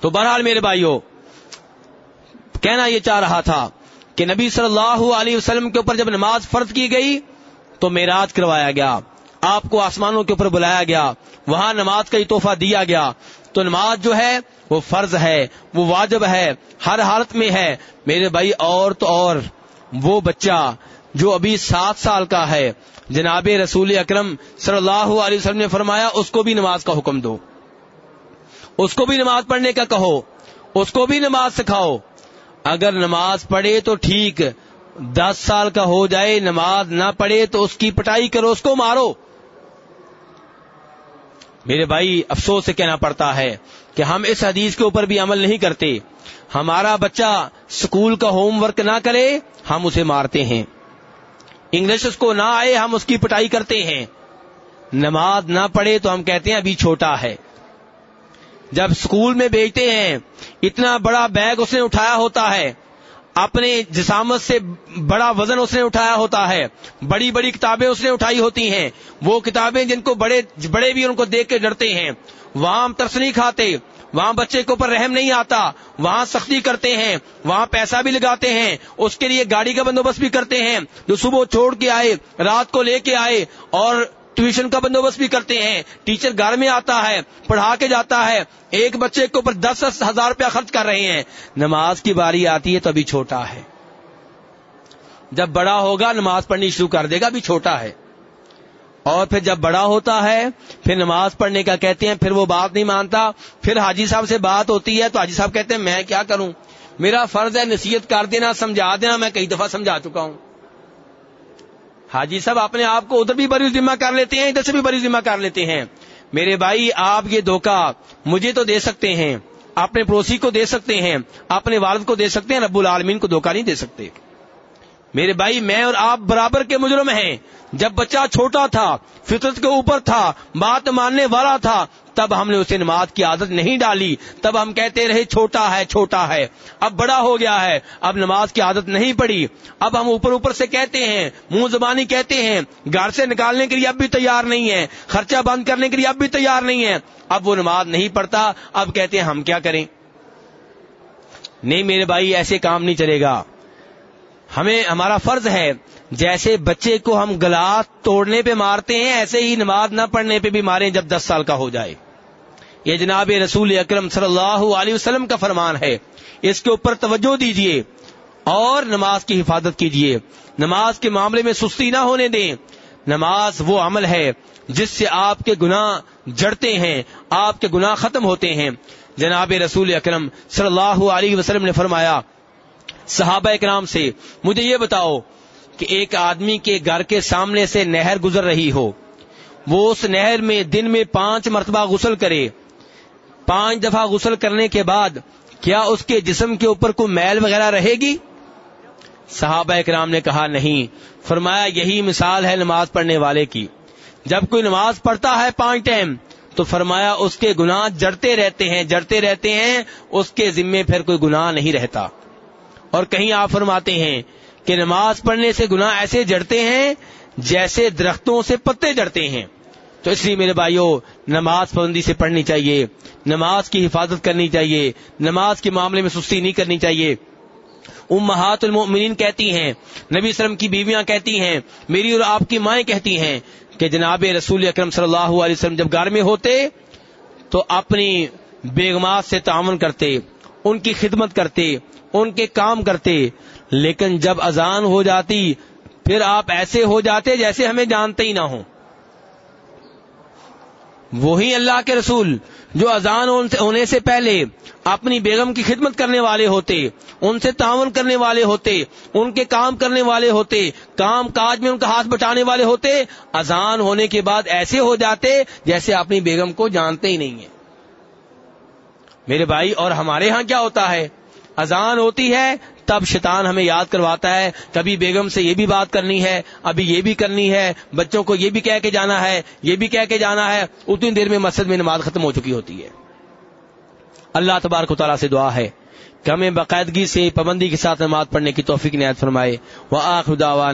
تو بہرحال میرے بھائیوں کہنا یہ چاہ رہا تھا کہ نبی صلی اللہ علیہ وسلم کے اوپر جب نماز فرض کی گئی تو میراج کروایا گیا، آپ کو آسمانوں کے اوپر بلایا گیا، وہاں نماز کا ہی تحفہ دیا گیا۔ تو نماز جو ہے وہ فرض ہے، وہ واجب ہے، ہر حالت میں ہے۔ میرے بھائی، اور تو اور، وہ بچہ جو ابھی سات سال کا ہے، جناب رسول اکرم صلی اللہ علیہ وسلم نے فرمایا، اس کو بھی نماز کا حکم دو۔ اس کو بھی نماز پڑھنے کا کہو، اس کو بھی نماز سکھاؤ۔ اگر نماز پڑھے تو ٹھیک، دس سال کا ہو جائے، نماز نہ پڑھے تو اس کی پٹائی کرو، اس کو مارو۔ میرے بھائی، افسوس سے کہنا پڑتا ہے کہ ہم اس حدیث کے اوپر بھی عمل نہیں کرتے۔ ہمارا بچہ اسکول کا ہوم ورک نہ کرے، ہم اسے مارتے ہیں۔ انگلش اس کو نہ آئے، ہم اس کی پٹائی کرتے ہیں۔ نماز نہ پڑھے تو ہم کہتے ہیں ابھی چھوٹا ہے۔ جب اسکول میں بیچتے ہیں، اتنا بڑا بیگ اس نے اٹھایا ہوتا ہے۔ اپنے جسامت سے بڑا وزن اس نے اٹھایا ہوتا ہے۔ بڑی بڑی کتابیں اس نے اٹھائی ہوتی ہیں۔ وہ کتابیں جن کو بڑے بڑے بھی ان کو دیکھ کے ڈرتے ہیں۔ وہاں ہم ترس نہیں کھاتے۔ وہاں بچے کے اوپر رحم نہیں آتا۔ وہاں سختی کرتے ہیں۔ وہاں پیسہ بھی لگاتے ہیں۔ اس کے لیے گاڑی کا بندوبست بھی کرتے ہیں۔ جو صبح چھوڑ کے آئے، رات کو لے کے آئے اور ٹیوشن کا بندوبست بھی کرتے ہیں۔ ٹیچر گھر میں آتا ہے، پڑھا کے جاتا ہے۔ ایک بچے کے اوپر دس دس ہزار روپیہ خرچ کر رہے ہیں۔ نماز کی باری آتی ہے تو ابھی چھوٹا ہے۔ جب بڑا ہوگا نماز پڑھنی شروع کر دے گا، ابھی چھوٹا ہے۔ اور پھر جب بڑا ہوتا ہے، پھر نماز پڑھنے کا کہتے ہیں، پھر وہ بات نہیں مانتا۔ پھر حاجی صاحب سے بات ہوتی ہے تو حاجی صاحب کہتے ہیں، میں کیا کروں؟ میرا فرض ہے نصیحت کر دینا، سمجھا دینا، میں کئی دفعہ سمجھا چکا ہوں۔ حاجی صاحب، اپنے آپ کو ادھر بھی بری ذمہ کر لیتے ہیں، ادھر سے بھی بری ذمہ کر لیتے ہیں۔ میرے بھائی، آپ یہ دھوکہ مجھے تو دے سکتے ہیں، اپنے پڑوسی کو دے سکتے ہیں، اپنے والد کو دے سکتے ہیں، رب العالمین کو دھوکہ نہیں دے سکتے۔ میرے بھائی، میں اور آپ برابر کے مجرم ہیں۔ جب بچہ چھوٹا تھا، فطرت کے اوپر تھا، بات ماننے والا تھا تب ہم نے اسے نماز کی عادت نہیں ڈالی۔ تب ہم کہتے رہے، چھوٹا ہے چھوٹا ہے۔ اب بڑا ہو گیا ہے۔ اب نماز کی عادت نہیں پڑی۔ اب ہم اوپر اوپر سے کہتے ہیں، منہ زبانی کہتے ہیں، گھر سے نکالنے کے لیے اب بھی تیار نہیں ہے خرچہ بند کرنے کے لیے اب بھی تیار نہیں ہے اب وہ نماز نہیں پڑھتا۔ اب کہتے ہیں ہم کیا کریں؟ نہیں میرے بھائی، ایسے کام نہیں چلے گا۔ ہمیں، ہمارا فرض ہے، جیسے بچے کو ہم گلاس توڑنے پہ مارتے ہیں، ایسے ہی نماز نہ پڑھنے پہ بھی مارے جب دس سال کا ہو جائے۔ یہ جناب رسول اکرم صلی اللہ علیہ وسلم کا فرمان ہے۔ اس کے اوپر توجہ دیجیے اور نماز کی حفاظت کیجیے نماز کے معاملے میں سستی نہ ہونے دیں۔ نماز وہ عمل ہے جس سے آپ کے گناہ جڑتے ہیں، آپ کے گناہ ختم ہوتے ہیں۔ جناب رسول اکرم صلی اللہ علیہ وسلم نے فرمایا، صحابہ اکرام سے، مجھے یہ بتاؤ کہ ایک آدمی کے گھر کے سامنے سے نہر گزر رہی ہو۔ وہ اس نہر میں دن میں پانچ مرتبہ غسل کرے۔ پانچ دفعہ غسل کرنے کے بعد کیا اس کے جسم کے اوپر کوئی میل وغیرہ رہے گی؟ صحابہ اکرام نے کہا نہیں۔ فرمایا یہی مثال ہے نماز پڑھنے والے کی۔ جب کوئی نماز پڑھتا ہے پانچ ٹائم، تو فرمایا اس کے گناہ جڑتے رہتے ہیں، جڑتے رہتے ہیں، اس کے ذمے پھر کوئی گناہ نہیں رہتا۔ اور کہیں آپ فرماتے ہیں کہ نماز پڑھنے سے گناہ ایسے جڑتے ہیں جیسے درختوں سے پتے جڑتے ہیں۔ تو اس لیے میرے بھائیوں نماز پابندی سے پڑھنی چاہیے، نماز کی حفاظت کرنی چاہیے، نماز کے معاملے میں سستی نہیں کرنی چاہیے۔ امہات المؤمنین کہتی ہیں، نبی وسلم کی بیویاں کہتی ہیں، میری اور آپ کی مائیں کہتی ہیں کہ جناب رسول اکرم صلی اللہ علیہ وسلم جب گھر میں ہوتے تو اپنی بیگمات سے تعاون کرتے، ان کی خدمت کرتے، ان کے کام کرتے، لیکن جب اذان ہو جاتی، پھر آپ ایسے ہو جاتے جیسے ہمیں جانتے ہی نہ ہوں۔ وہی اللہ کے رسول جو اذان ہونے سے پہلے اپنی بیگم کی خدمت کرنے والے ہوتے، ان سے تعاون کرنے والے ہوتے، ان کے کام کرنے والے ہوتے، کام کاج میں ان کا ہاتھ بٹانے والے ہوتے، اذان ہونے کے بعد ایسے ہو جاتے جیسے اپنی بیگم کو جانتے ہی نہیں ہیں۔ میرے بھائی، اور ہمارے ہاں کیا ہوتا ہے؟ اذان ہوتی ہے تب شیطان ہمیں یاد کرواتا ہے، کبھی بیگم سے یہ بھی بات کرنی ہے، ابھی یہ بھی کرنی ہے، بچوں کو یہ بھی کہہ کے جانا ہے، یہ بھی کہہ کے جانا ہے، اتنی دیر میں مسجد میں نماز ختم ہو چکی ہوتی ہے۔ اللہ تبارک و تعالیٰ سے دعا ہے کہ ہمیں باقاعدگی سے پابندی کے ساتھ نماز پڑھنے کی توفیق نہایت فرمائے۔ وہ آخر